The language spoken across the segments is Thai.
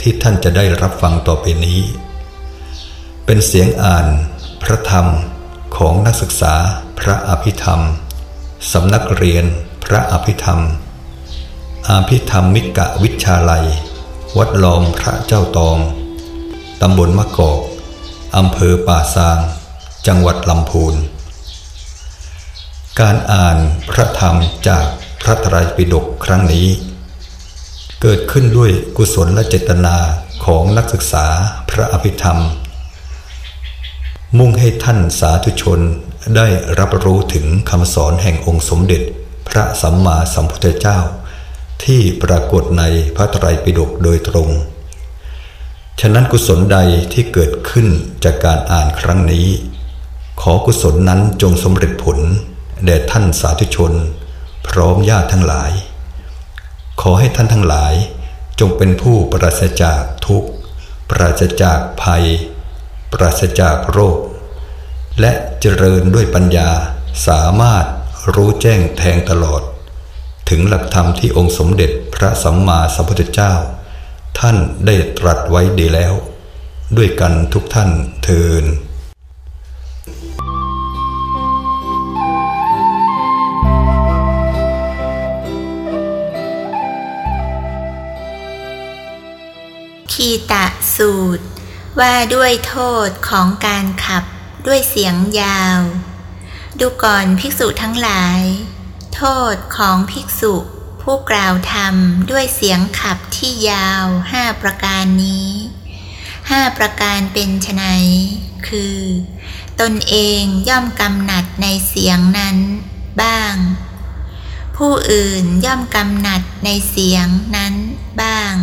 ที่ท่านจะได้รับฟังต่อไปนี้ เป็นเสียงอ่าน พระธรรมของนักศึกษาพระอภิธรรมสำนักเรียนพระอภิธรรม อาภิธรรมมิกะวิชาลัย วัดลอมพระเจ้าตองตำบลมะกอกอำเภอป่าซาง จังหวัดลำพูน การอ่านพระธรรมจากพระไตรปิฎกครั้งนี้ เกิดขึ้นด้วยกุศลและเจตนาของนักศึกษาพระอภิธรรม มุ่งให้ท่านสาธุชนได้รับรู้ถึงคำสอนแห่งองค์สมเด็จ พระสัมมาสัมพุทธเจ้า ที่ปรากฏในพระไตรปิฎกโดยตรง ฉะนั้นกุศลใดที่เกิดขึ้นจากการอ่านครั้งนี้ ขอกุศลนั้นจงสำเร็จผลแด่ท่านสาธุชน พร้อมญาติทั้งหลาย ขอให้ท่านทั้งหลาย จงเป็นผู้ปราศจากทุกข์ ปราศจากภัย ปราศจากโรค และเจริญด้วยปัญญาสามารถรู้แจ้งแทงตลอด ถึงหลักธรรมที่องค์สมเด็จพระสัมมาสัมพุทธเจ้า ท่านได้ตรัสไว้ดีแล้ว ด้วยกันทุกท่านเทิน คีตะสูตร ว่าด้วยโทษของการขับด้วยเสียงยาว ดูก่อนภิกษุทั้งหลาย โทษของภิกษุผู้กล่าวธรรมด้วยเสียงขับที่ยาวห้าประการนี้ห้าประการเป็นไฉนคือ ตนเองย่อมกำหนัดในเสียงนั้นบ้าง ผู้อื่นย่อมกำหนัดในเสียงนั้นบ้าง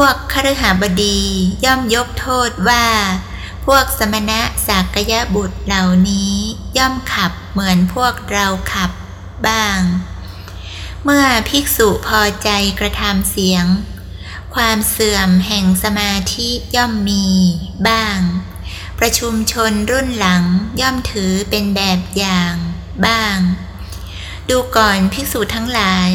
พวกคฤหบดีย่อมยกโทษว่า พวกสมณะสากยะบุตรเหล่านี้ย่อมขับเหมือนพวกเราขับบ้าง เมื่อภิกษุพอใจกระทำเสียง ความเสื่อมแห่งสมาธิย่อมมีบ้าง ประชุมชนรุ่นหลังย่อมถือเป็นแบบอย่างบ้าง ดูก่อนภิกษุทั้งหลาย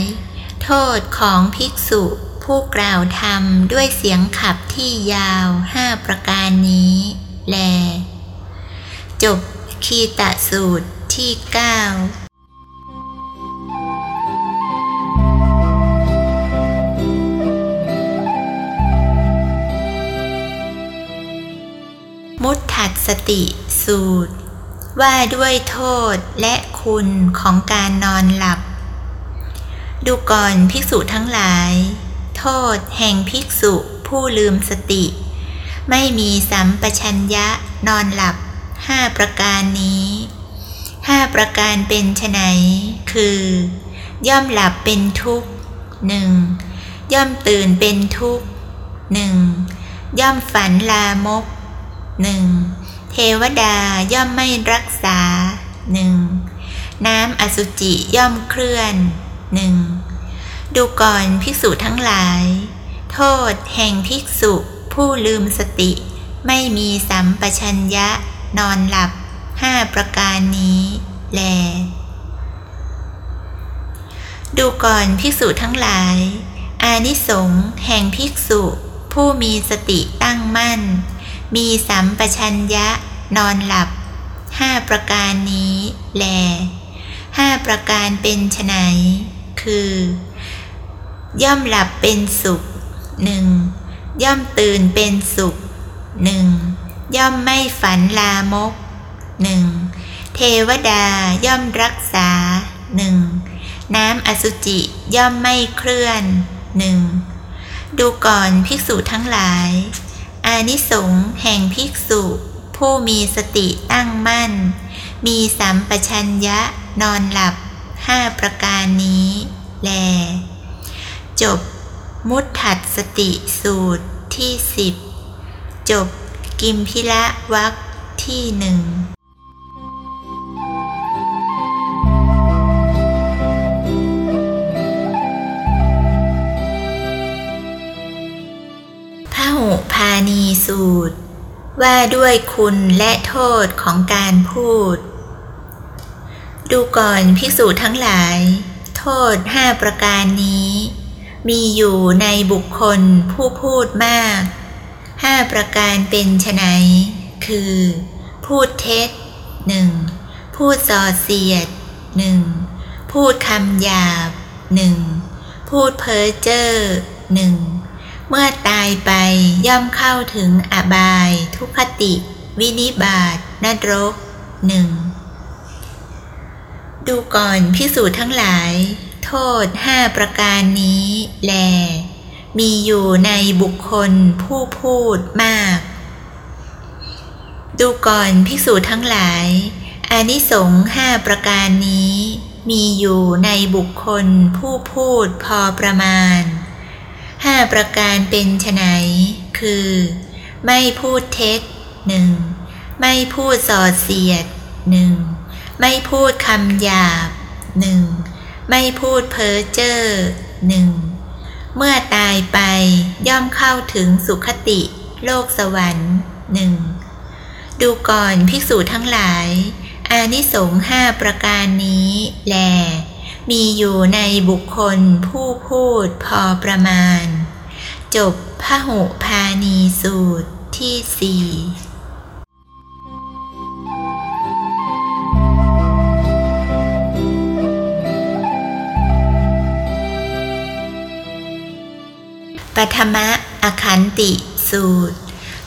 โทษของภิกษุ ผู้กล่าวธรรมด้วยเสียงขับที่ยาวห้าประการนี้ แล จบคีตะสูตรที่เก้ามุตถัดสติสูตร ว่าด้วยโทษและคุณของการนอนหลับ ดูก่อนภิกษุทั้งหลาย โทษแห่งภิกษุผู้ลืมสติ ไม่มีสัมปชัญญะนอนหลับห้าประการนี้ห้าประการเป็นไฉนคือ ย่อมหลับเป็นทุกข์หนึ่งย่อมตื่นเป็นทุกข์หนึ่งย่อมฝันลามกหนึ่งเทวดาย่อมไม่รักษาหนึ่งน้ำอสุจิย่อมเคลื่อนหนึ่ง ดูก่อนภิกษุทั้งหลาย โทษแห่งภิกษุผู้ลืมสติ ไม่มีสัมปชัญญะนอนหลับห้าประการนี้แล ดูก่อนภิกษุทั้งหลาย อานิสงส์แห่งภิกษุผู้มีสติตั้งมั่น มีสัมปชัญญะนอนหลับห้าประการนี้แลห้าประการเป็นไฉนคือ ย่อมหลับเป็นสุขหนึ่งย่อมตื่นเป็นสุขหนึ่งย่อมไม่ฝันลามกหนึ่งเทวดาย่อมรักษาหนึ่งน้ำอสุจิย่อมไม่เคลื่อนหนึ่งดูก่อนภิกษุทั้งหลาย อานิสงส์แห่งภิกษุ ผู้มีสติตั้งมั่น มีสัมปชัญญะนอนหลับห้าประการนี้แล จบ มุตถัดสติสูตรที่สิบจบ กิมพิละวักที่หนึ่งพระหุพานีสูตร ว่าด้วยคุณและโทษของการพูด ดูก่อนภิกษุทั้งหลาย โทษห้าประการนี้ มีอยู่ในบุคคลผู้พูดมาก ห้าประการเป็นไฉนคือ พูดเท็จหนึ่งพูดส่อเสียดหนึ่งพูดคำหยาบหนึ่งพูดเพ้อเจ้อหนึ่งเมื่อตายไปย่อมเข้าถึงอบาย ทุคติ วินิบาตนรกหนึ่งดูก่อนพิสูจน์ทั้งหลาย โทษห้าประการนี้แล มีอยู่ในบุคคลผู้พูดมาก ดูก่อนภิกษุทั้งหลาย อานิสงส์ห้าประการนี้ มีอยู่ในบุคคลผู้พูดพอประมาณห้าประการเป็นไฉนคือ ไม่พูดเท็จหนึ่งไม่พูดส่อเสียดหนึ่งไม่พูดคำหยาบหนึ่ง ไม่พูดเพ้อเจ้อหนึ่งเมื่อตายไปย่อมเข้าถึงสุขติ โลกสวรรค์หนึ่งดูก่อนภิกษุทั้งหลาย อานิสงส์ห้าประการนี้แล มีอยู่ในบุคคลผู้พูดพอประมาณ จบพหุพานีสูตรที่สี่ ปฐมะอคันติสูตร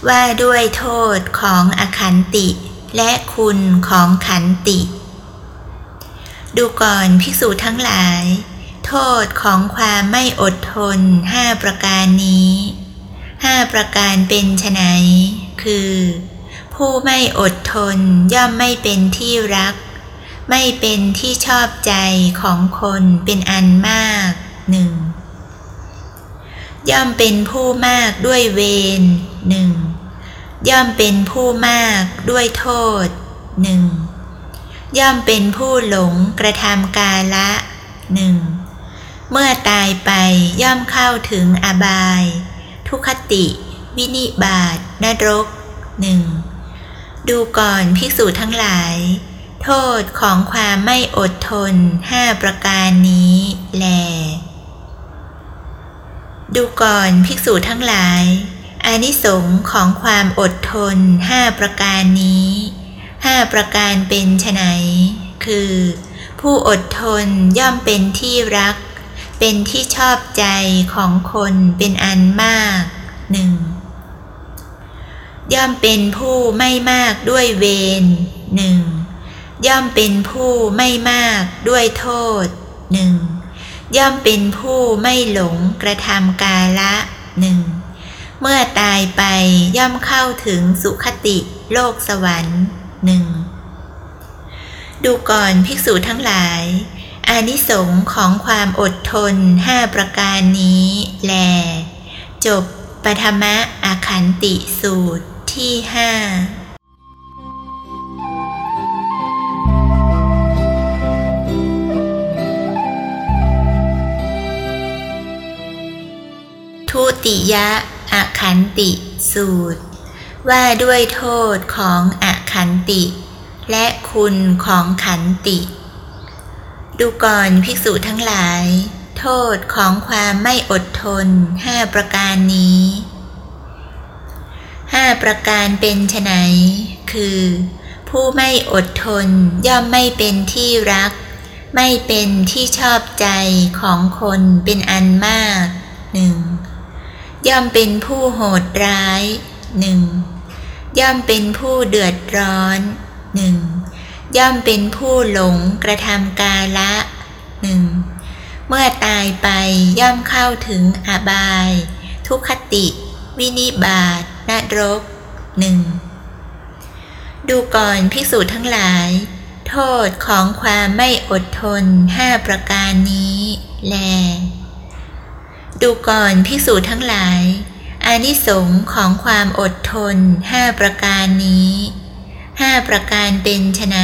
ว่าด้วยโทษของอคันติ และคุณของขันติ ดูก่อนภิกษุทั้งหลาย โทษของความไม่อดทนห้าประการนี้ห้าประการเป็นไฉนคือ ผู้ไม่อดทนย่อมไม่เป็นที่รัก ไม่เป็นที่ชอบใจของคนเป็นอันมากหนึ่ง ย่อมเป็นผู้มากด้วยเวรหนึ่งย่อมเป็นผู้มากด้วยโทษหนึ่งย่อมเป็นผู้หลงกระทำกาละหนึ่งเมื่อตายไปย่อมเข้าถึงอบาย ทุคติ วินิบาตนรกหนึ่งดูก่อนภิกษุทั้งหลาย โทษของความไม่อดทนห้าประการนี้แล ดูก่อนภิกษุทั้งหลาย อานิสงส์ของความอดทนห้าประการนี้ห้าประการเป็นไฉนคือ ผู้อดทนย่อมเป็นที่รัก เป็นที่ชอบใจของคนเป็นอันมากหนึ่งย่อมเป็นผู้ไม่มากด้วยเวรหนึ่งย่อมเป็นผู้ไม่มากด้วยโทษหนึ่ง ย่อมเป็นผู้ไม่หลงกระทำกาละหนึ่งเมื่อตายไปย่อมเข้าถึงสุขติโลกสวรรค์หนึ่งดูก่อนภิกษุทั้งหลาย อานิสงส์ของความอดทนห้าประการนี้แล จบปฐมะอาคันติสูตรที่ห้า ติยะอขันติสูตร ว่าด้วยโทษของอขันติ และคุณของขันติ ดูก่อนภิกษุทั้งหลาย โทษของความไม่อดทนห้าประการนี้ห้าประการเป็นไฉนคือ ผู้ไม่อดทนย่อมไม่เป็นที่รัก ไม่เป็นที่ชอบใจของคนเป็นอันมากหนึ่ง ย่อมเป็นผู้โหดร้ายหนึ่งย่อมเป็นผู้เดือดร้อนหนึ่งย่อมเป็นผู้หลงกระทำกาละหนึ่งเมื่อตายไปย่อมเข้าถึงอบาย ทุกขติ วินิบาตนรกหนึ่งดูก่อนภิกษุทั้งหลาย โทษของความไม่อดทนห้าประการนี้แล ดูก่อนภิกษุทั้งหลาย อานิสงส์ของความอดทนห้าประการนี้ห้าประการเป็นไฉน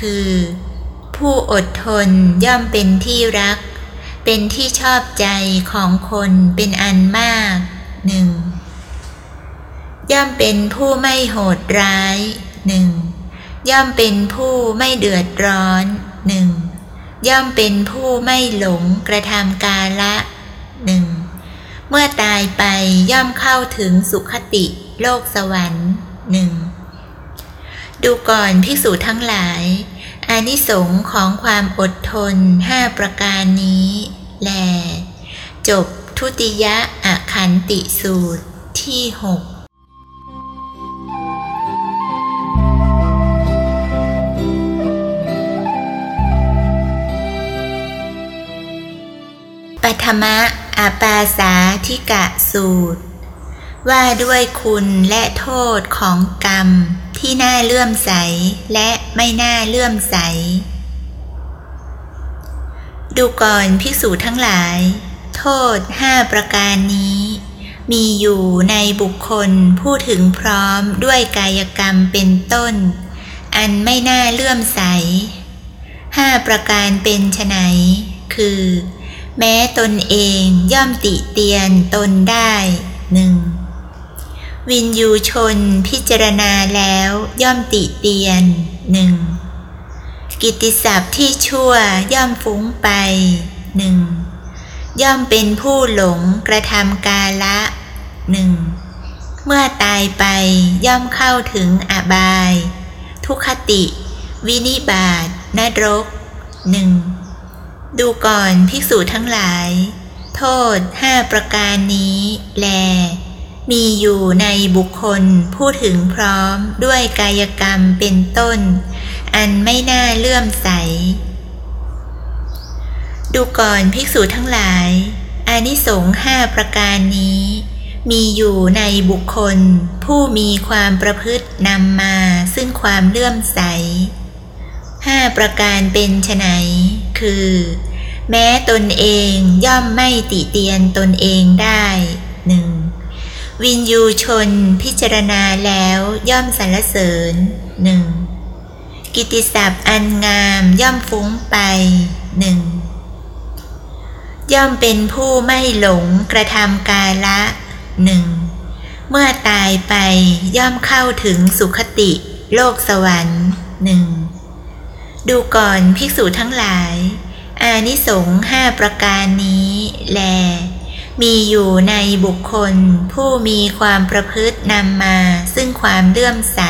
คือ ผู้อดทนย่อมเป็นที่รัก เป็นที่ชอบใจของคนเป็นอันมากหนึ่งย่อมเป็นผู้ไม่โหดร้ายหนึ่งย่อมเป็นผู้ไม่เดือดร้อนหนึ่งย่อมเป็นผู้ไม่หลงกระทำกาละ หนึ่ง เมื่อตายไปย่อมเข้าถึงสุขติ โลกสวรรค์หนึ่ง ดูก่อนภิกษุทั้งหลาย อานิสงส์ของความอดทนห้าประการนี้แล จบทุติยะอขันติสูตรที่หกปัทมะ อาปาสาธิกะสูตร ว่าด้วยคุณและโทษของกรรมที่น่าเลื่อมใสและไม่น่าเลื่อมใส ดูก่อนภิกษุทั้งหลาย โทษห้าประการนี้ มีอยู่ในบุคคลผู้ถึงพร้อมด้วยกายกรรมเป็นต้น อันไม่น่าเลื่อมใสห้าประการเป็นไฉนคือ แม้ตนเองย่อมติเตียนตนได้หนึ่งวินยูชนพิจารณาแล้วย่อมติเตียนหนึ่งกิติศัพท์ที่ชั่วย่อมฟุ้งไปหนึ่งย่อมเป็นผู้หลงกระทำกาละหนึ่งเมื่อตายไปย่อมเข้าถึงอบาย ทุคติ วินิบาตนรกหนึ่ง ดูก่อนภิกษุทั้งหลาย โทษห้าประการนี้แล มีอยู่ในบุคคลผู้ถึงพร้อมด้วยกายกรรมเป็นต้น อันไม่น่าเลื่อมใส ดูก่อนภิกษุทั้งหลาย อานิสงส์ห้าประการนี้ มีอยู่ในบุคคลผู้มีความประพฤตินำมาซึ่งความเลื่อมใส ห้าประการเป็นไฉนคือ แม้ตนเองย่อมไม่ติเตียนตนเองได้หนึ่งวินยูชนพิจารณาแล้วย่อมสรรเสริญหนึ่งกิติศัพท์อันงามย่อมฟุ้งไปหนึ่งย่อมเป็นผู้ไม่หลงกระทำกาละหนึ่งเมื่อตายไปย่อมเข้าถึงสุขติโลกสวรรค์หนึ่ง ดูก่อนภิกษุทั้งหลาย อานิสงส์ห้าประการนี้แล มีอยู่ในบุคคลผู้มีความประพฤตินำมาซึ่งความเลื่อมใส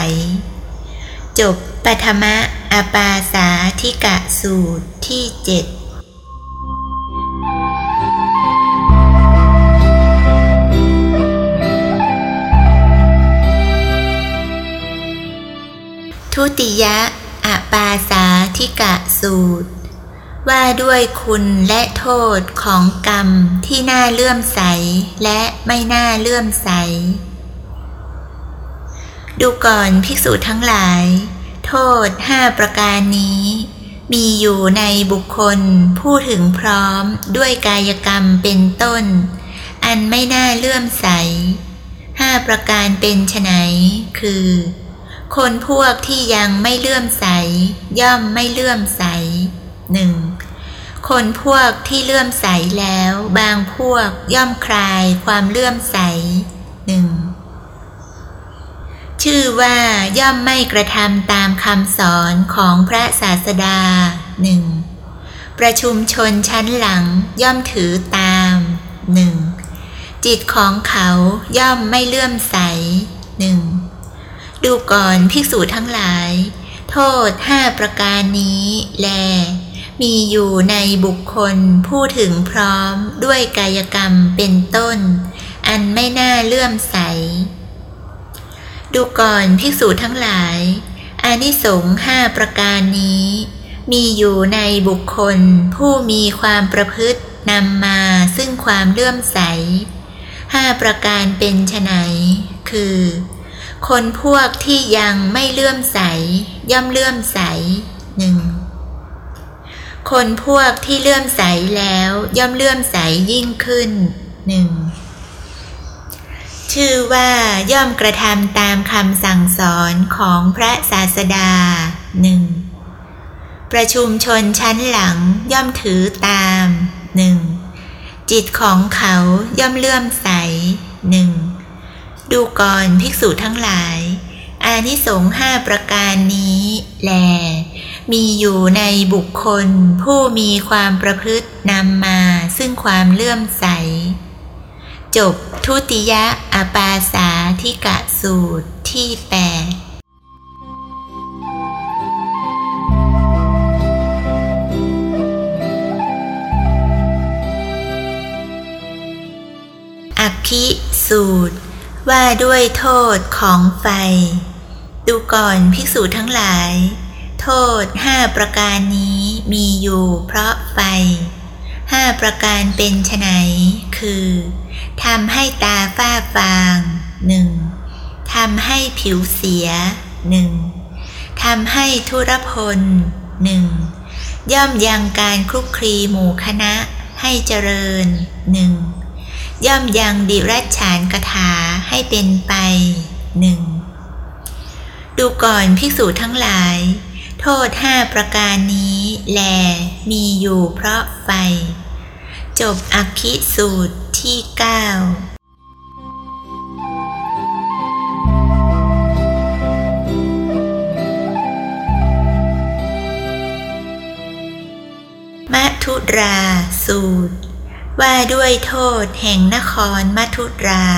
จบปฐมะอาปาสาธิกะสูตรที่เจ็ดทุติยะ อปาสาธิกะสูตร ว่าด้วยคุณและโทษของกรรมที่น่าเลื่อมใสและไม่น่าเลื่อมใส ดูก่อนภิกษุทั้งหลาย โทษห้าประการนี้ มีอยู่ในบุคคลผู้ถึงพร้อมด้วยกายกรรมเป็นต้น อันไม่น่าเลื่อมใสห้าประการเป็นไฉนคือ คนพวกที่ยังไม่เลื่อมใส ย่อมไม่เลื่อมใสหนึ่งคนพวกที่เลื่อมใสแล้ว บางพวกย่อมคลายความเลื่อมใสหนึ่งชื่อว่าย่อมไม่กระทำตามคำสอนของพระศาสดาหนึ่งประชุมชนชั้นหลังย่อมถือตามหนึ่งจิตของเขาย่อมไม่เลื่อมใสหนึ่ง ดูก่อนภิกษุทั้งหลาย โทษห้าประการนี้ แล มีอยู่ในบุคคลผู้ถึงพร้อมด้วยกายกรรมเป็นต้น อันไม่น่าเลื่อมใส ดูก่อนภิกษุทั้งหลายอานิสงส์ห้าประการนี้ มีอยู่ในบุคคลผู้มีความประพฤตินำมาซึ่งความเลื่อมใสห้าประการเป็นไฉนคือ คนพวกที่ยังไม่เลื่อมใส ย่อมเลื่อมใสหนึ่งคนพวกที่เลื่อมใสแล้ว ย่อมเลื่อมใสยิ่งขึ้นหนึ่งชื่อว่าย่อมกระทำตามคำสั่งสอนของพระศาสดาหนึ่งประชุมชนชั้นหลังย่อมถือตามหนึ่งจิตของเขาย่อมเลื่อมใสหนึ่ง ดูก่อนภิกษุทั้งหลาย อานิสงส์ห้าประการนี้แล มีอยู่ในบุคคลผู้มีความประพฤตินำมาซึ่งความเลื่อมใส จบทุติยะอปาสาธิกะสูตรที่แปดอักขิสูตร ว่าด้วยโทษของไฟ ดูก่อนภิกษุทั้งหลาย โทษห้าประการนี้มีอยู่เพราะไฟห้าประการเป็นไฉนคือทำให้ตาฝ้าฟางหนึ่งทำให้ผิวเสียหนึ่งทำให้ทุรพลหนึ่งย่อมยังการคลุกคลีหมู่คณะให้เจริญหนึ่ง ย่อมยังดิรัชฉานกถาให้เป็นไปหนึ่งดูก่อนภิกษุทั้งหลาย โทษห้าประการนี้แลมีอยู่เพราะไฟ จบอักขิสูตรที่เก้ามัทุราสูตร ว่าด้วยโทษแห่งนครมัทุรา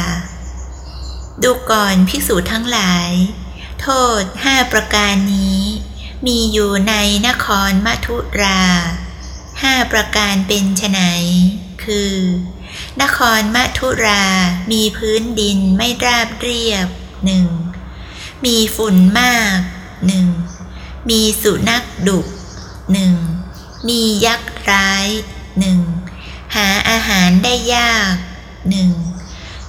ดูก่อนภิกษุทั้งหลาย โทษห้าประการนี้ มีอยู่ในนครมัทุราห้าประการเป็นไฉนคือ นครมัทุรามีพื้นดินไม่ราบเรียบหนึ่งมีฝุ่นมากหนึ่งมีสุนัขดุหนึ่งมียักษ์ร้ายหนึ่งาอาหารได้ยากหนึ่ง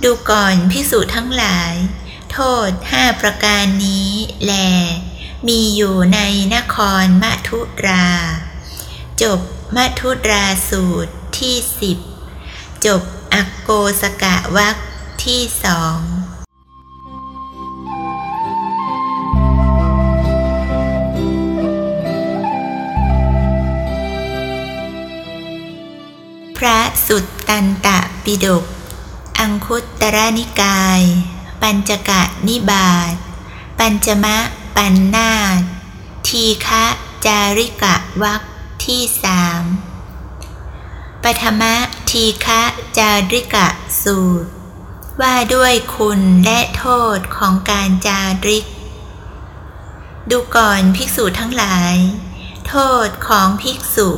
ดูก่อนพิสูจทั้งหลาย โทษห้าประการนี้แล มีอยู่ในนครมัทุรา จบมัทุราสูตรที่สิบจบอักโกสกะวักที่สอง พระสุตตันตะปิฎก อังคุตตรนิกาย ปัญจกะนิบาต ปัญจมะปันนาตทีฆะจาริกะวักที่สามปฐมะทีฆะจาริกะสูตร ว่าด้วยคุณและโทษของการจาริก ดูก่อนภิกษุทั้งหลาย โทษของภิกษุ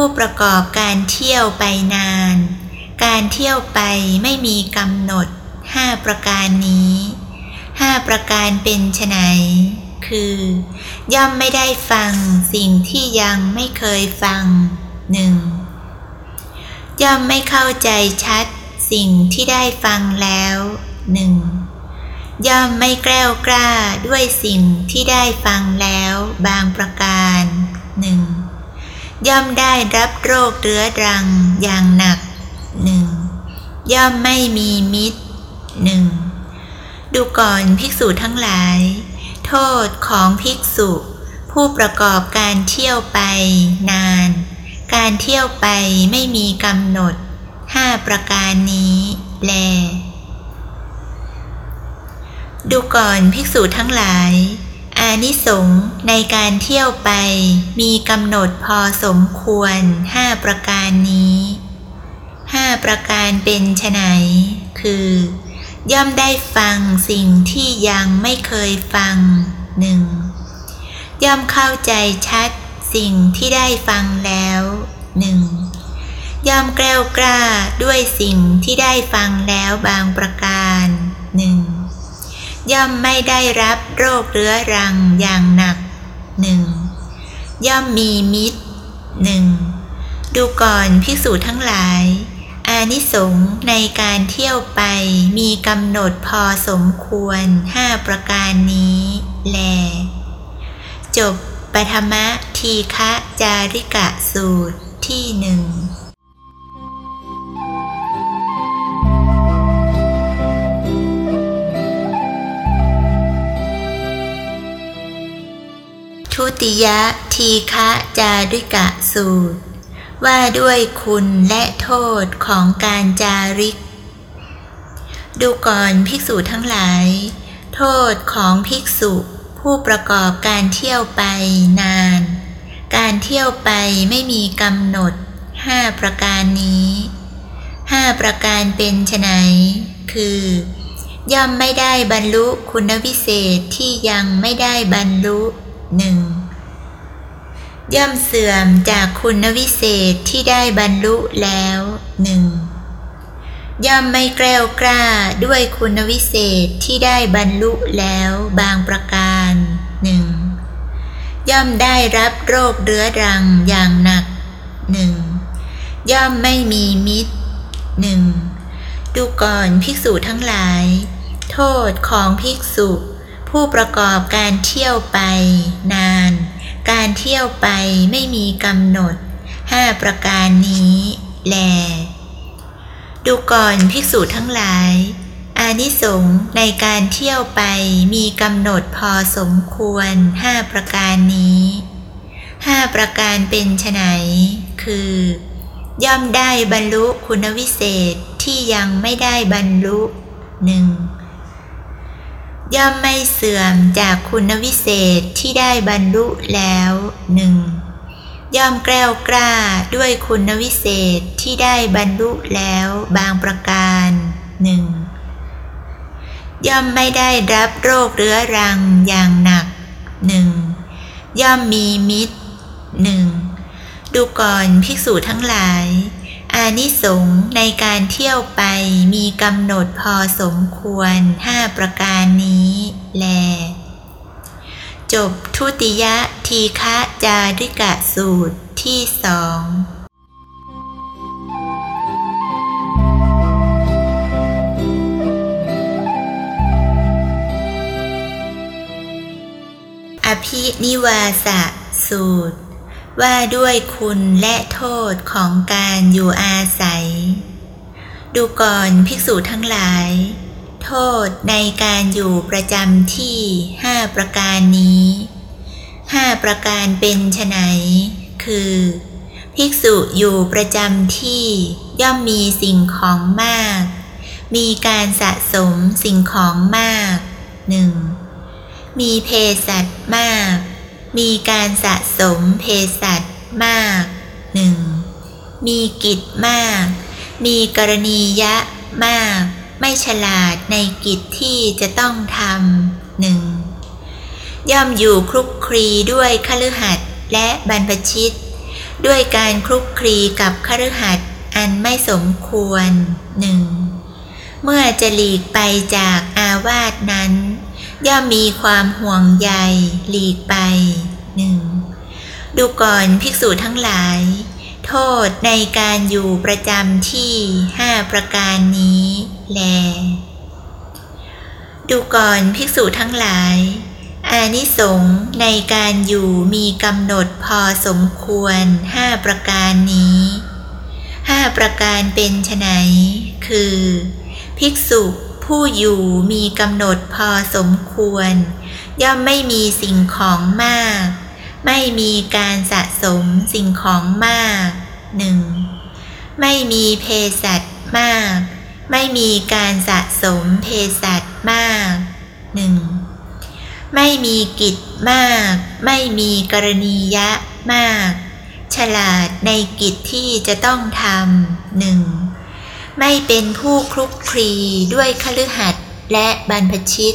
ผู้ประกอบการเที่ยวไปนาน การเที่ยวไปไม่มีกำหนดห้าประการนี้ห้าประการเป็นไฉนคือ ย่อมไม่ได้ฟังสิ่งที่ยังไม่เคยฟังหนึ่งย่อมไม่เข้าใจชัดสิ่งที่ได้ฟังแล้วหนึ่งย่อมไม่แกล้วกล้าด้วยสิ่งที่ได้ฟังแล้วบางประการหนึ่ง ย่อมได้รับโรคเรื้อรังอย่างหนักหนึ่งย่อมไม่มีมิตรหนึ่งดูก่อนภิกษุทั้งหลาย โทษของภิกษุ ผู้ประกอบการเที่ยวไปนาน การเที่ยวไปไม่มีกำหนดห้าประการนี้แล ดูก่อนภิกษุทั้งหลาย อานิสงส์ในการเที่ยวไป มีกำหนดพอสมควรห้าประการนี้ห้าประการเป็นไฉนคือ ย่อมได้ฟังสิ่งที่ยังไม่เคยฟังหนึ่งย่อมเข้าใจชัดสิ่งที่ได้ฟังแล้วหนึ่งย่อมแกล้วกล้าด้วยสิ่งที่ได้ฟังแล้วบางประการหนึ่ง ย่อมไม่ได้รับโรคเรื้อรังอย่างหนักหนึ่งย่อมมีมิตรหนึ่งดูก่อนภิกษุทั้งหลาย อานิสงส์ในการเที่ยวไปมีกำหนดพอสมควรห้าประการนี้แล จบปฐมทีฆะจาริกะสูตรที่หนึ่ง ทุติยทีฆะจาริกะสูตร ว่าด้วยคุณและโทษของการจาริก ดูก่อนภิกษุทั้งหลาย โทษของภิกษุผู้ประกอบการเที่ยวไปนาน การเที่ยวไปไม่มีกำหนดห้าประการนี้ห้าประการเป็นไฉนคือ ย่อมไม่ได้บรรลุคุณวิเศษที่ยังไม่ได้บรรลุ หนึ่งย่อมเสื่อมจากคุณวิเศษที่ได้บรรลุแล้วหนึ่งย่อมไม่แกล้วกล้าด้วยคุณวิเศษที่ได้บรรลุแล้วบางประการหนึ่งย่อมได้รับโรคเรื้อรังอย่างหนักหนึ่งย่อมไม่มีมิตรหนึ่งดูก่อนภิกษุทั้งหลาย โทษของภิกษุ ผู้ประกอบการเที่ยวไป นาน การเที่ยวไปไม่มีกำหนดห้าประการนี้ แล ดูก่อนภิกษุทั้งหลาย อานิสงส์ในการเที่ยวไปมีกำหนดพอสมควรห้าประการนี้ห้าประการเป็นไฉนคือ ย่อมได้บรรลุคุณวิเศษที่ยังไม่ได้บรรลุหนึ่ง ย่อมไม่เสื่อมจากคุณวิเศษที่ได้บรรลุแล้วหนึ่งย่อมแกล้วกล้าด้วยคุณวิเศษที่ได้บรรลุแล้วบางประการหนึ่งย่อมไม่ได้รับโรคเรื้อรังอย่างหนักหนึ่งย่อมมีมิตรหนึ่งดูก่อนภิกษุทั้งหลาย อานิสงส์ในการเที่ยวไปมีกำหนดพอสมควรห้าประการนี้แล จบทุติยทีฆะจาริกะสูตรที่สองอภินิวาสสูตร ว่าด้วยคุณและโทษของการอยู่อาศัย ดูก่อนภิกษุทั้งหลาย โทษในการอยู่ประจำที่ห้าประการนี้ห้าประการเป็นไฉนคือ ภิกษุอยู่ประจำที่ย่อมมีสิ่งของมาก มีการสะสมสิ่งของมากหนึ่งมีเพสัตมาก มีการสะสมเพสัตมากหนึ่งมีกิจมาก มีกรณียะมาก ไม่ฉลาดในกิจที่จะต้องทำหนึ่งย่อมอยู่คลุกคลีด้วยคฤหัสถ์และบรรพชิต ด้วยการคลุกคลีกับคฤหัสถ์อันไม่สมควรหนึ่งเมื่อจะหลีกไปจากอาวาสนั้น ย่อมมีความห่วงใยหลีกไปหนึ่งดูก่อนภิกษุทั้งหลาย โทษในการอยู่ประจำที่ห้าประการนี้แล ดูก่อนภิกษุทั้งหลาย อานิสงส์ในการอยู่มีกำหนดพอสมควรห้าประการนี้ห้าประการเป็นไฉนคือ ภิกษุ ผู้อยู่มีกำหนดพอสมควร ย่อมไม่มีสิ่งของมาก ไม่มีการสะสมสิ่งของมากหนึ่งไม่มีเพสัตมาก ไม่มีการสะสมเพสัตมากหนึ่งไม่มีกิจมาก ไม่มีกรณียะมาก ฉลาดในกิจที่จะต้องทำหนึ่ง ไม่เป็นผู้คลุกคลีด้วยคฤหัสถ์และบรรพชิต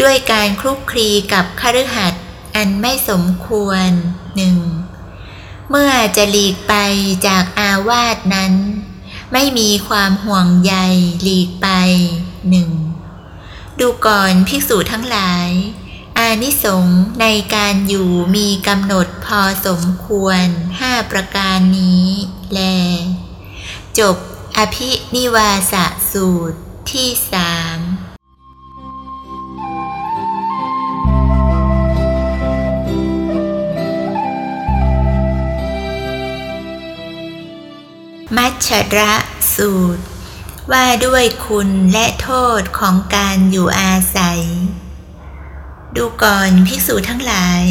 ด้วยการคลุกคลีกับคฤหัสถ์อันไม่สมควรหนึ่งเมื่อจะหลีกไปจากอาวาสนั้น ไม่มีความห่วงใยหลีกไปหนึ่งดูก่อนภิกษุทั้งหลาย อานิสงส์ในการอยู่มีกำหนดพอสมควรห้าประการนี้แล จบ อภินิวาสสูตรที่สามมัชระสูตร ว่าด้วยคุณและโทษของการอยู่อาศัย ดูก่อนภิกษุทั้งหลาย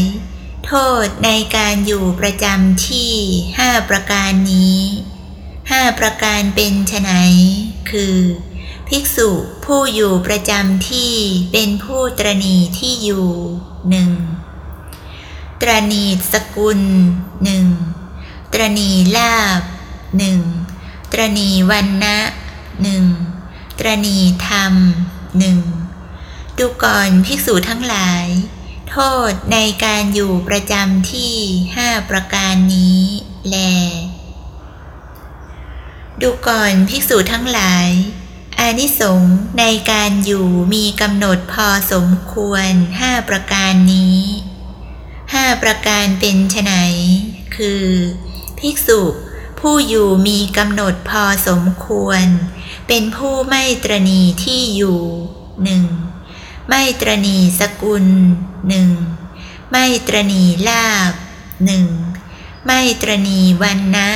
โทษในการอยู่ประจำที่ห้าประการนี้ ห้าประการเป็นไฉนคือ ภิกษุผู้อยู่ประจำที่เป็นผู้ตรณีที่อยู่หนึ่งตรณีสกุลหนึ่งตรณีลาบหนึ่งตรณีวันนะหนึ่งตรณีธรรมหนึ่งดูก่อนภิกษุทั้งหลาย โทษในการอยู่ประจำที่ห้าประการนี้แล ดูก่อนภิกษุทั้งหลาย อานิสงส์ในการอยู่มีกำหนดพอสมควรห้าประการนี้ห้าประการเป็นไฉนคือ ภิกษุผู้อยู่มีกำหนดพอสมควร เป็นผู้ไม่ตรณีที่อยู่หนึ่งไม่ตรณีสกุลหนึ่งไม่ตรณีลาบหนึ่งไม่ตรณีวันนะ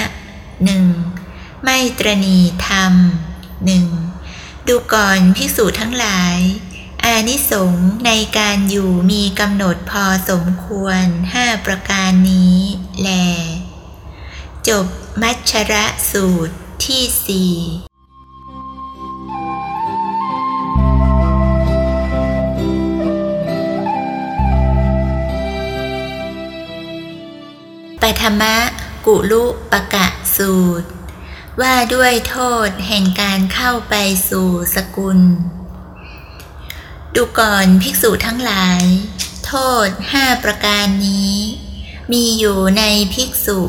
หนึ่ง ไม่ตรณีธรรมหนึ่งดูก่อนภิกษุทั้งหลาย อานิสงส์ในการอยู่มีกำหนดพอสมควรห้าประการนี้แล จบมัชระสูตรที่สี่ปฐมะ กุลุปะกะสูตร ว่าด้วยโทษแห่งการเข้าไปสู่สกุล ดูก่อนภิกษุทั้งหลาย โทษห้าประการนี้ มีอยู่ในภิกษุ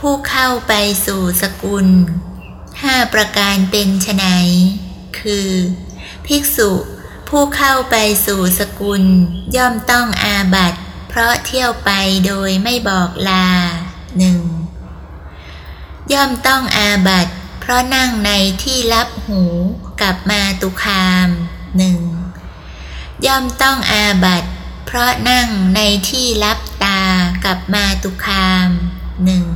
ผู้เข้าไปสู่สกุลห้าประการเป็นไฉนคือ ภิกษุผู้เข้าไปสู่สกุลย่อมต้องอาบัตเพราะเที่ยวไปโดยไม่บอกลาหนึ่ง ย่อมต้องอาบัตเพราะนั่งในที่รับหูกับมาตุคามหนึ่งย่อมต้องอาบัตเพราะนั่งในที่รับตากับมาตุคามหนึ่ง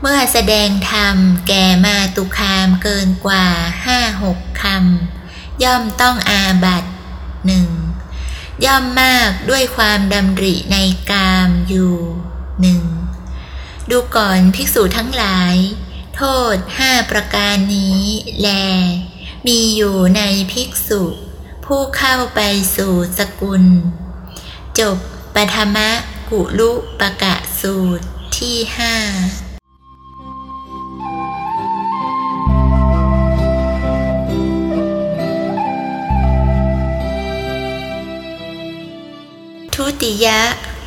เมื่อแสดงธรรมแก่มาตุคามเกินกว่าห้าหกคำย่อมต้องอาบัตหนึ่งย่อมมากด้วยความดำริในกามอยู่หนึ่ง ดูก่อนภิกษุทั้งหลาย โทษห้าประการนี้แล มีอยู่ในภิกษุ ผู้เข้าไปสู่สกุล จบปฐมะกุลุปะกะสูตรที่ห้าทุติยะ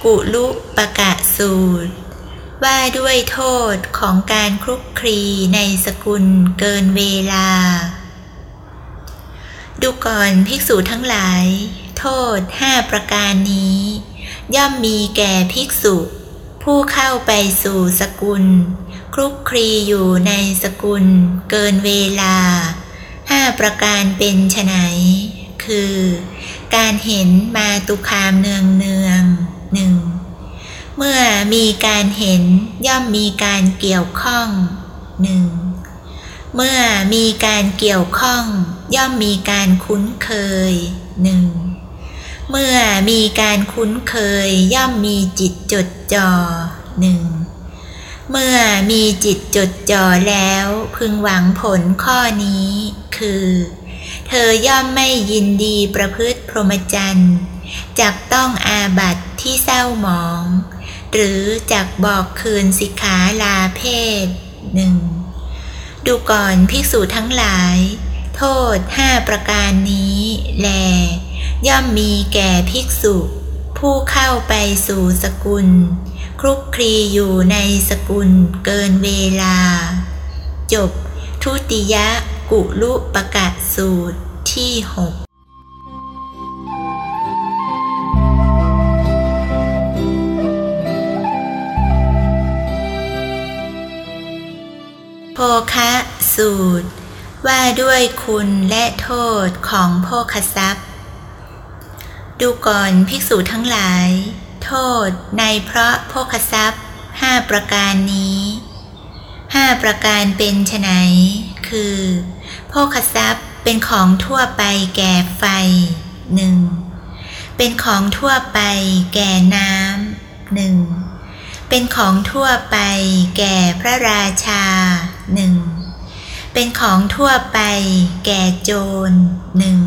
กุลุปะกะสูตร ว่าด้วยโทษของการคลุกคลีในสกุลเกินเวลา ดูก่อนภิกษุทั้งหลาย โทษห้าประการนี้ ย่อมมีแก่ภิกษุ ผู้เข้าไปสู่สกุล คลุกคลีอยู่ในสกุลเกินเวลาห้าประการเป็นไฉนคือ การเห็นมาตุคามเนืองเนืองหนึ่ง เมื่อมีการเห็นย่อมมีการเกี่ยวข้องหนึ่งเมื่อมีการเกี่ยวข้อง ย่อมมีการคุ้นเคยหนึ่งเมื่อมีการคุ้นเคย ย่อมมีจิตจดจ่อหนึ่งเมื่อมีจิตจดจ่อแล้ว พึงหวังผลข้อนี้ คือ เธอย่อมไม่ยินดีประพฤติพรหมจรรย์จากต้องอาบัติที่เศร้าหมอง หรือจากบอกคืนสิกขาลาเพศหนึ่งดูก่อนภิกษุทั้งหลาย โทษห้าประการนี้แล ย่อมมีแก่ภิกษุ ผู้เข้าไปสู่สกุล คลุกคลีอยู่ในสกุลเกินเวลา จบ ทุติยะกุลุปกะสูตรที่หก คะสูตร ว่าด้วยคุณและโทษของโภคทรัพย์ ดูก่อนภิกษุทั้งหลาย โทษในเพราะโภคทรัพย์ห้าประการนี้ห้าประการเป็นไฉนคือโภคทรัพย์เป็นของทั่วไปแก่ไฟหนึ่งเป็นของทั่วไปแก่น้ำหนึ่งเป็นของทั่วไปแก่พระราชา หนึ่งเป็นของทั่วไปแก่โจรหนึ่ง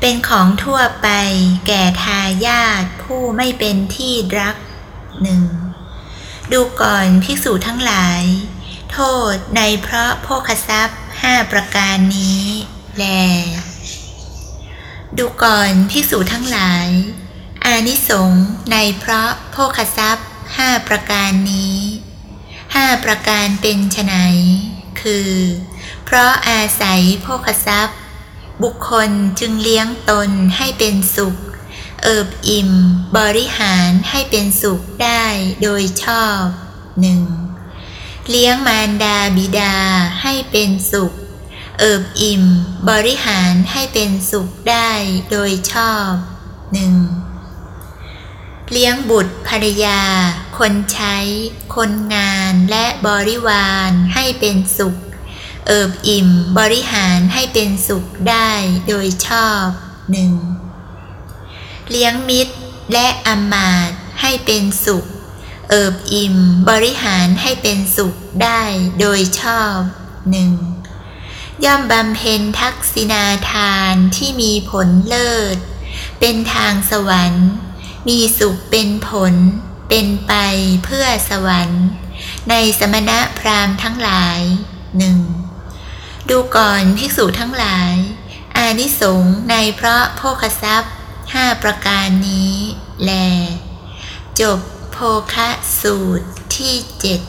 เป็นของทั่วไปแก่ทายาทผู้ไม่เป็นที่รักหนึ่งดูก่อนภิกษุทั้งหลาย โทษในเพราะโภคทรัพย์ห้าประการนี้ แล ดูก่อนภิกษุทั้งหลาย อานิสงส์ในเพราะโภคทรัพย์ห้าประการนี้ ห้าประการเป็นไฉนคือ เพราะอาศัยโภคทรัพย์ บุคคลจึงเลี้ยงตนให้เป็นสุข เอิบอิ่ม บริหารให้เป็นสุขได้โดยชอบหนึ่งเลี้ยงมารดาบิดาให้เป็นสุข เอิบอิ่ม บริหารให้เป็นสุขได้โดยชอบหนึ่งเลี้ยงบุตรภรรยา คนใช้ คนงานและบริวารให้เป็นสุข เอิบอิ่มบริหารให้เป็นสุขได้โดยชอบหนึ่งเลี้ยงมิตรและอมาตให้เป็นสุข เอิบอิ่มบริหารให้เป็นสุขได้โดยชอบหนึ่งย่อมบำเพ็ญทักษิณาทานที่มีผลเลิศ เป็นทางสวรรค์ มีสุขเป็นผล เป็นไปเพื่อสวรรค์ ในสมณะพราหมณ์ทั้งหลายหนึ่งดูก่อนภิกษุทั้งหลาย อานิสงส์ในเพราะโภคทรัพย์ห้าประการนี้แล จบโภคะสูตรที่เจ็ด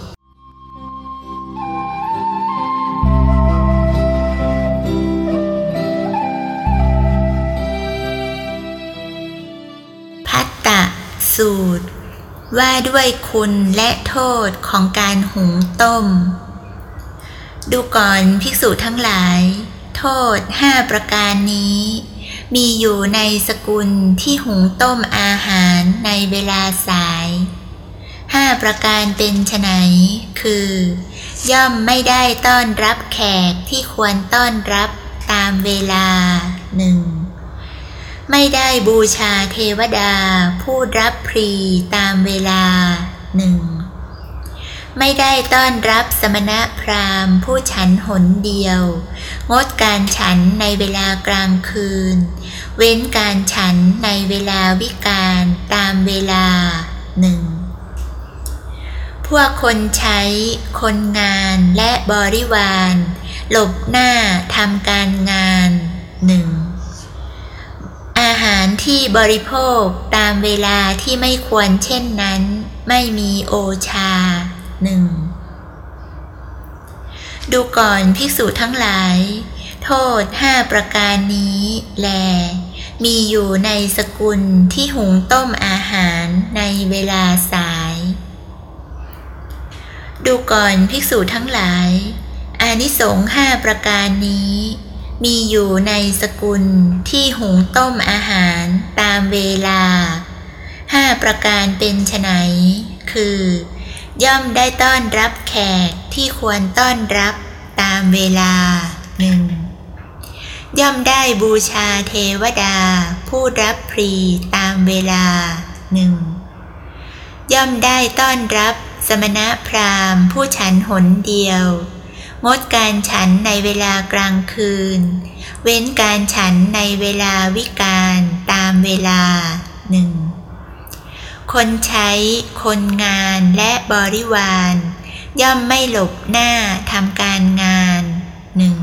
สูตร ว่าด้วยคุณและโทษของการหุงต้ม ดูก่อนภิกษุทั้งหลาย โทษห้าประการนี้ มีอยู่ในสกุลที่หุงต้มอาหารในเวลาสายห้าประการเป็นไฉนคือ ย่อมไม่ได้ต้อนรับแขกที่ควรต้อนรับตามเวลาหนึ่ง ไม่ได้บูชาเทวดา ผู้รับพรีตามเวลาหนึ่งไม่ได้ต้อนรับสมณะพราหมณ์ผู้ฉันหนเดียว งดการฉันในเวลากลางคืน เว้นการฉันในเวลาวิกาลตามเวลาหนึ่งพวกคนใช้ คนงานและบริวาร หลบหน้าทำการงานหนึ่ง อาหารที่บริโภคตามเวลาที่ไม่ควรเช่นนั้น ไม่มีโอชาหนึ่งดูก่อนภิกษุทั้งหลาย โทษห้าประการนี้แล มีอยู่ในสกุลที่หุงต้มอาหารในเวลาสาย ดูก่อนภิกษุทั้งหลายอานิสงส์ห้าประการนี้ มีอยู่ในสกุลที่หุงต้มอาหารตามเวลาห้าประการเป็นไฉนคือ ย่อมได้ต้อนรับแขกที่ควรต้อนรับตามเวลาหนึ่งย่อมได้บูชาเทวดา ผู้รับพรีตามเวลาหนึ่งย่อมได้ต้อนรับสมณพราหมณ์ผู้ฉันหนเดียว งดการฉันในเวลากลางคืน เว้นการฉันในเวลาวิกาลตามเวลาหนึ่งคนใช้คนงานและบริวาร ย่อมไม่หลบหน้าทำการงานหนึ่ง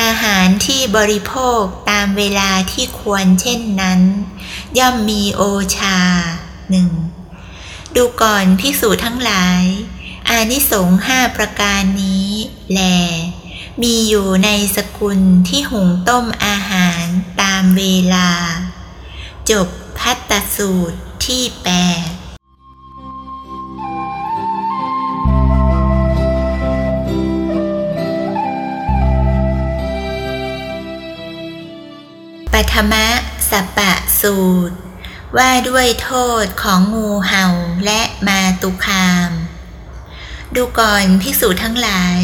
อาหารที่บริโภคตามเวลาที่ควรเช่นนั้น ย่อมมีโอชาหนึ่งดูก่อนพิสูจทั้งหลาย อานิสงห้าประการนี้แล มีอยู่ในสกุลที่หุงต้มอาหารตามเวลา จบพัตตสูตรที่แปดปัทมะสัปปะสูตร ว่าด้วยโทษของงูเห่าและมาตุคาม ดูก่อนภิกษุทั้งหลาย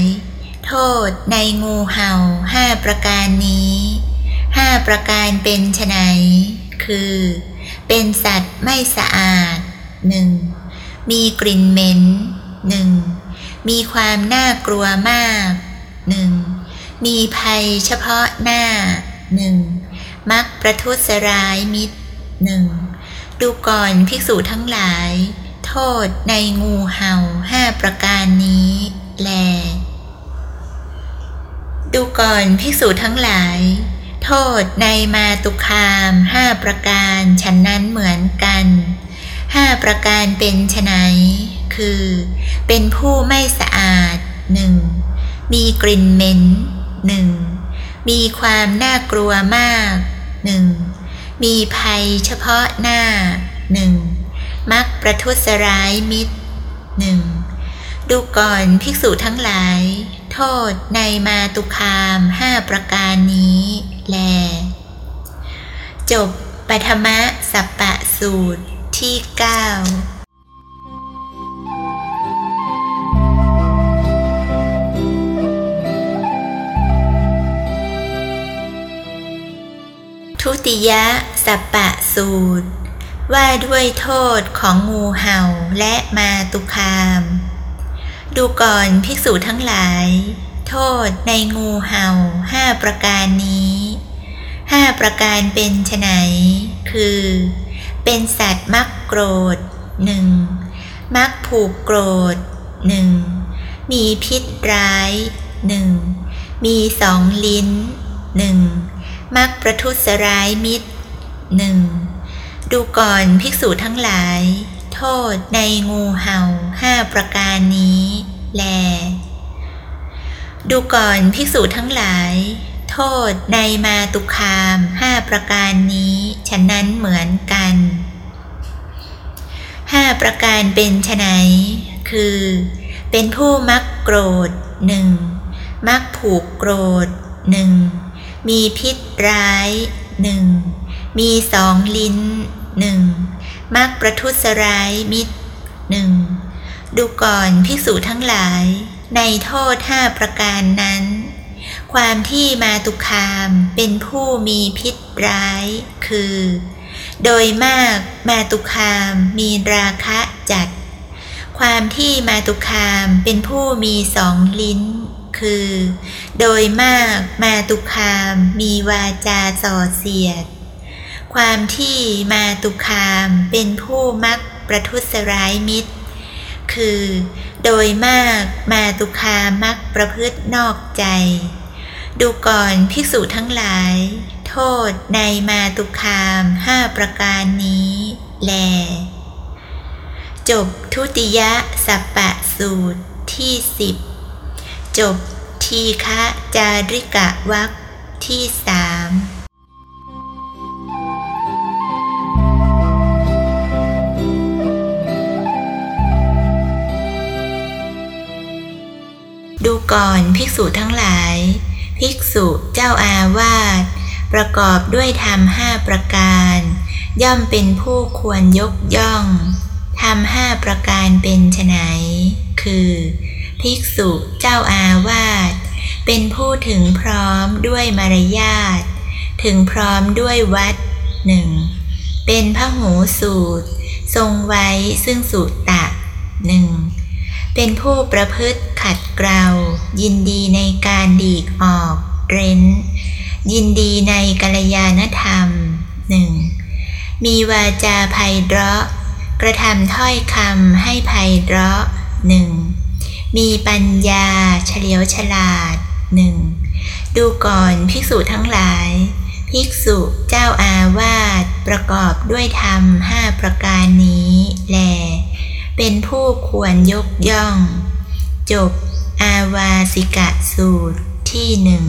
โทษในงูเห่าห้าประการนี้ห้าประการเป็นไฉนคือ เป็นสัตว์ไม่สะอาดหนึ่งมีกลิ่นเหม็นหนึ่งมีความน่ากลัวมากหนึ่งมีภัยเฉพาะหน้าหนึ่งมักประทุษร้ายมิตรหนึ่งดูก่อนภิกษุทั้งหลาย ษในงูเห่าห้าประการนี้แล ดูก่อนภิกษุทั้งหลาย โทษในมาตุคามห้าประการฉันนั้นเหมือนกันห้าประการเป็นไฉนคือ เป็นผู้ไม่สะอาดหนึ่งมีกลิ่นเหม็นหนึ่งมีความน่ากลัวมากหนึ่งมีภัยเฉพาะหน้าหนึ่ง มักประทุษร้ายมิตรหนึ่งดูก่อนภิกษุทั้งหลาย โทษในมาตุคามห้าประการนี้แล จบปฐมะสัปปะสูตรที่เก้าทุติยะสัปปะสูตร ว่าด้วยโทษของงูเห่าและมาตุคาม ดูก่อนภิกษุทั้งหลาย โทษในงูเห่าห้าประการนี้ห้าประการเป็นไฉนคือ เป็นสัตว์มักโกรธหนึ่งมักผูกโกรธหนึ่งมีพิษร้ายหนึ่งมีสองลิ้นหนึ่งมักประทุษร้ายมิตรหนึ่ง ดูก่อนภิกษุทั้งหลาย โทษในงูเห่าห้าประการนี้แล ดูก่อนภิกษุทั้งหลาย โทษในมาตุคามห้าประการนี้ฉะนั้นเหมือนกันห้าประการเป็นไฉนคือ เป็นผู้มักโกรธหนึ่งมักผูกโกรธหนึ่งมีพิษร้ายหนึ่งมีสองลิ้น หนึ่งมักประทุษร้ายมิตรหนึ่งดูก่อนภิกษุทั้งหลาย ในโทษห้าประการนั้น ความที่มาตุคามเป็นผู้มีพิษร้าย คือ โดยมากมาตุคามมีราคะจัด ความที่มาตุคามเป็นผู้มีสองลิ้น คือ โดยมากมาตุคามมีวาจาส่อเสียด ความที่มาตุคามเป็นผู้มักประทุษร้ายมิตร คือโดยมากมาตุคามมักประพฤตินอกใจ ดูก่อนภิกษุทั้งหลาย โทษในมาตุคามห้าประการนี้แล จบทุติยะสัปปะสูตรที่สิบจบทีฆะจาริกะวักที่สา ก่อนภิกษุทั้งหลาย ภิกษุเจ้าอาวาสประกอบด้วยธรรมห้าประการ ย่อมเป็นผู้ควรยกย่องทำห้าประการเป็นไฉนคือ ภิกษุเจ้าอาวาสเป็นผู้ถึงพร้อมด้วยมารยาท ถึงพร้อมด้วยวัดหนึ่งเป็นพระหูสูตร ทรงไว้ซึ่งสุตะหนึ่งเป็นผู้ประพฤติ ขัดเกลายินดีในการดีกออก เร้น ยินดีในกัลยาณธรรมหนึ่งมีวาจาไพเราะ กระทำถ้อยคำให้ไพเราะหนึ่งมีปัญญาเฉลียวฉลาดหนึ่งดูก่อนภิกษุทั้งหลาย ภิกษุเจ้าอาวาสประกอบด้วยธรรมห้าประการนี้แล เป็นผู้ควรยกย่อง จบ อาวาสิกะสูตรที่หนึ่ง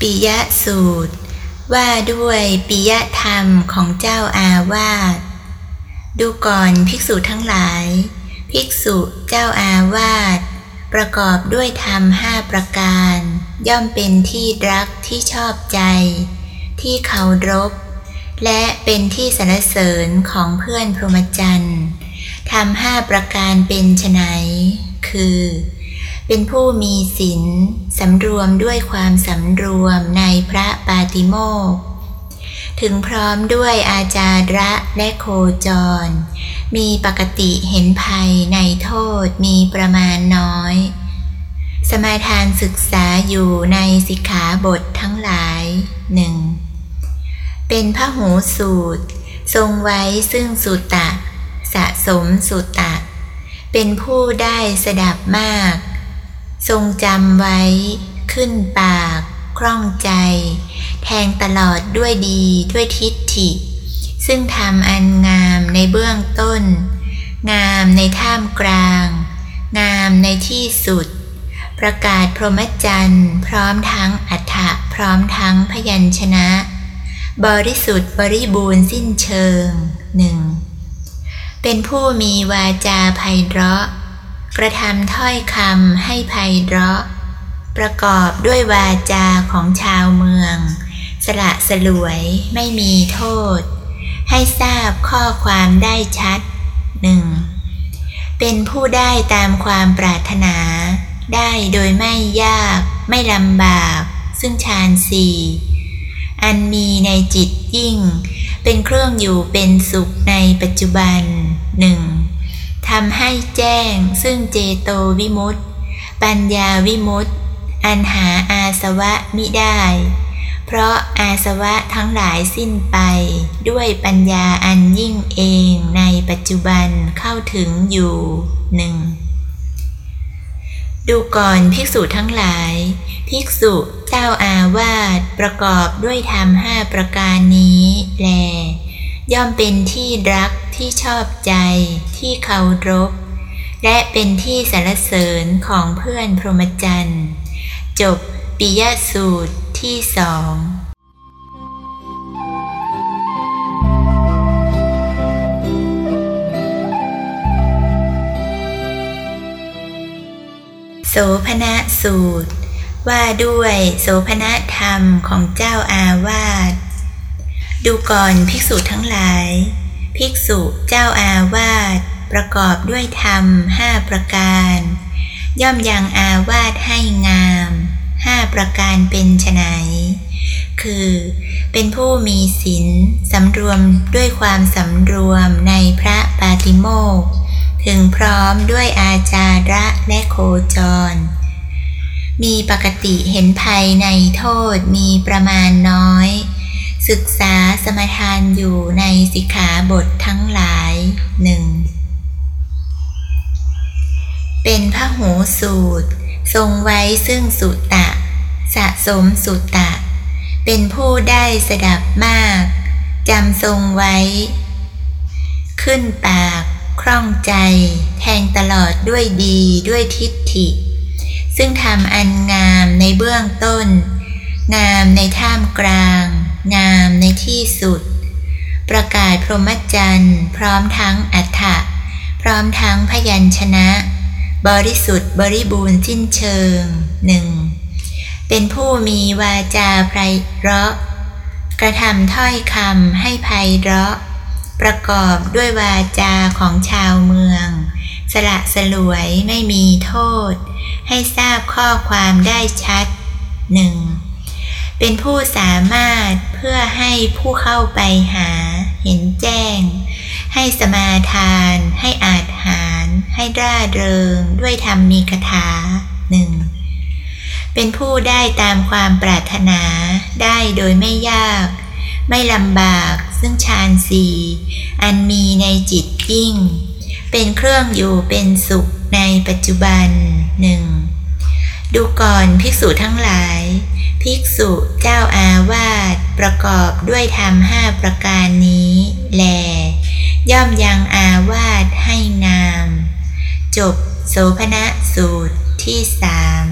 ปิยะสูตร ว่าด้วยปิยะธรรมของเจ้าอาวาสดูก่อนภิกษุทั้งหลาย ภิกษุเจ้าอาวาส ประกอบด้วยธรรมห้าประการ ย่อมเป็นที่รักที่ชอบใจ ที่เคารพและเป็นที่สรรเสริญของเพื่อนพรหมจรรย์ทำห้าประการเป็นไฉนคือ เป็นผู้มีศีลสำรวมด้วยความสำรวมในพระปาติโมกถึงพร้อมด้วยอาจาระและโคจร มีปกติเห็นภัยในโทษมีประมาณน้อย สมาทานศึกษาอยู่ในสิกขาบททั้งหลายหนึ่งเป็นพระหูสูตร ทรงไว้ซึ่งสุตะ สะสมสุตะ เป็นผู้ได้สดับมาก ทรงจำไว้ขึ้นปาก คล่องใจ แทงตลอดด้วยดีด้วยทิฏฐิ ซึ่งทำอันงามในเบื้องต้น งามในท่ามกลาง งามในที่สุด ประกาศพรหมจรรย์พร้อมทั้งอัฏฐะพร้อมทั้งพยัญชนะ บริสุทธิ์บริบูรณ์สิ้นเชิงหนึ่งเป็นผู้มีวาจาไพเราะ กระทำถ้อยคำให้ไพเราะ ประกอบด้วยวาจาของชาวเมือง สละสลวยไม่มีโทษ ให้ทราบข้อความได้ชัดหนึ่งเป็นผู้ได้ตามความปรารถนา ได้โดยไม่ยากไม่ลำบาก ซึ่งฌานสี่อันมีในจิตยิ่ง เป็นเครื่องอยู่เป็นสุขในปัจจุบันหนึ่งทำให้แจ้งซึ่งเจโตวิมุตติ ปัญญาวิมุตติ อันหาอาสวะมิได้ เพราะอาสวะทั้งหลายสิ้นไป ด้วยปัญญาอันยิ่งเองในปัจจุบันเข้าถึงอยู่หนึ่งดูก่อนภิกษุทั้งหลาย ภิกษุเจ้าอาวาสประกอบด้วยธรรมห้าประการนี้แล ย่อมเป็นที่รักที่ชอบใจที่เคารพและเป็นที่สรรเสริญของเพื่อนพรหมจรรย์ จบปิยสูตร ที่สองโสภณสูตร ว่าด้วยโสภณธรรมของเจ้าอาวาส ดูก่อนภิกษุทั้งหลาย ภิกษุเจ้าอาวาสประกอบด้วยธรรมห้าประการ ย่อมยังอาวาสให้งาม ห้าประการเป็นไฉนคือ เป็นผู้มีศีลสำรวมด้วยความสำรวมในพระปาติโมกถึงพร้อมด้วยอาจาระและโคจร มีปกติเห็นภัยในโทษมีประมาณน้อย ศึกษาสมทานอยู่ในสิกขาบททั้งหลายหนึ่งเป็นพระหูสูตร ทรงไว้ซึ่งสุตะ สะสมสุตะ เป็นผู้ได้สดับมากจำทรงไว้ ขึ้นปากคล่องใจ แทงตลอดด้วยดีด้วยทิฏฐิ ซึ่งทำอันงามในเบื้องต้น งามในท่ามกลาง งามในที่สุด ประกาศพรหมจรรย์ พร้อมทั้งอัฏฐะพร้อมทั้งพยัญชนะ บริสุทธิ์บริบูรณ์สิ้นเชิงหนึ่งเป็นผู้มีวาจาไพเราะ กระทำถ้อยคำให้ไพเราะ ประกอบด้วยวาจาของชาวเมือง สละสลวยไม่มีโทษ ให้ทราบข้อความได้ชัดหนึ่งเป็นผู้สามารถเพื่อให้ผู้เข้าไปหา เห็นแจ้ง ให้สมาทาน ให้อาจหา ให้ร่าเริงด้วยธรรมมีคาถาหนึ่งเป็นผู้ได้ตามความปรารถนาได้โดยไม่ยาก ไม่ลำบากซึ่งฌานสี่อันมีในจิตยิ่ง เป็นเครื่องอยู่เป็นสุขในปัจจุบันหนึ่งดูก่อนภิกษุทั้งหลาย ภิกษุเจ้าอาวาสประกอบด้วยธรรมห้าประการนี้แล ย่อมยังอาวาสให้งาม จบโสภณสูตรที่สาม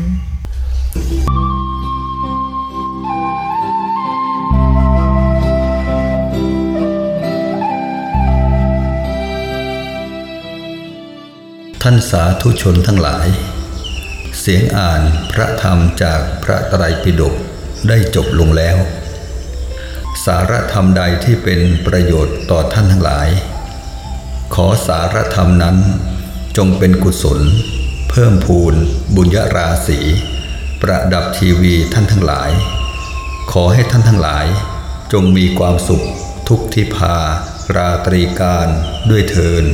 ท่านสาธุชนทั้งหลาย สียงอ่านพระธรรมจากพระไตรปิฎกได้จบลงแล้ว สารธรรมใดที่เป็นประโยชน์ต่อท่านทั้งหลาย ขอสารธรรมนั้นจงเป็นกุศล เพิ่มพูน บุญญาราศีประดับทีวีท่านทั้งหลาย ขอให้ท่านทั้งหลาย จงมีความสุขทุกทิพา ราตรีการด้วยเทิน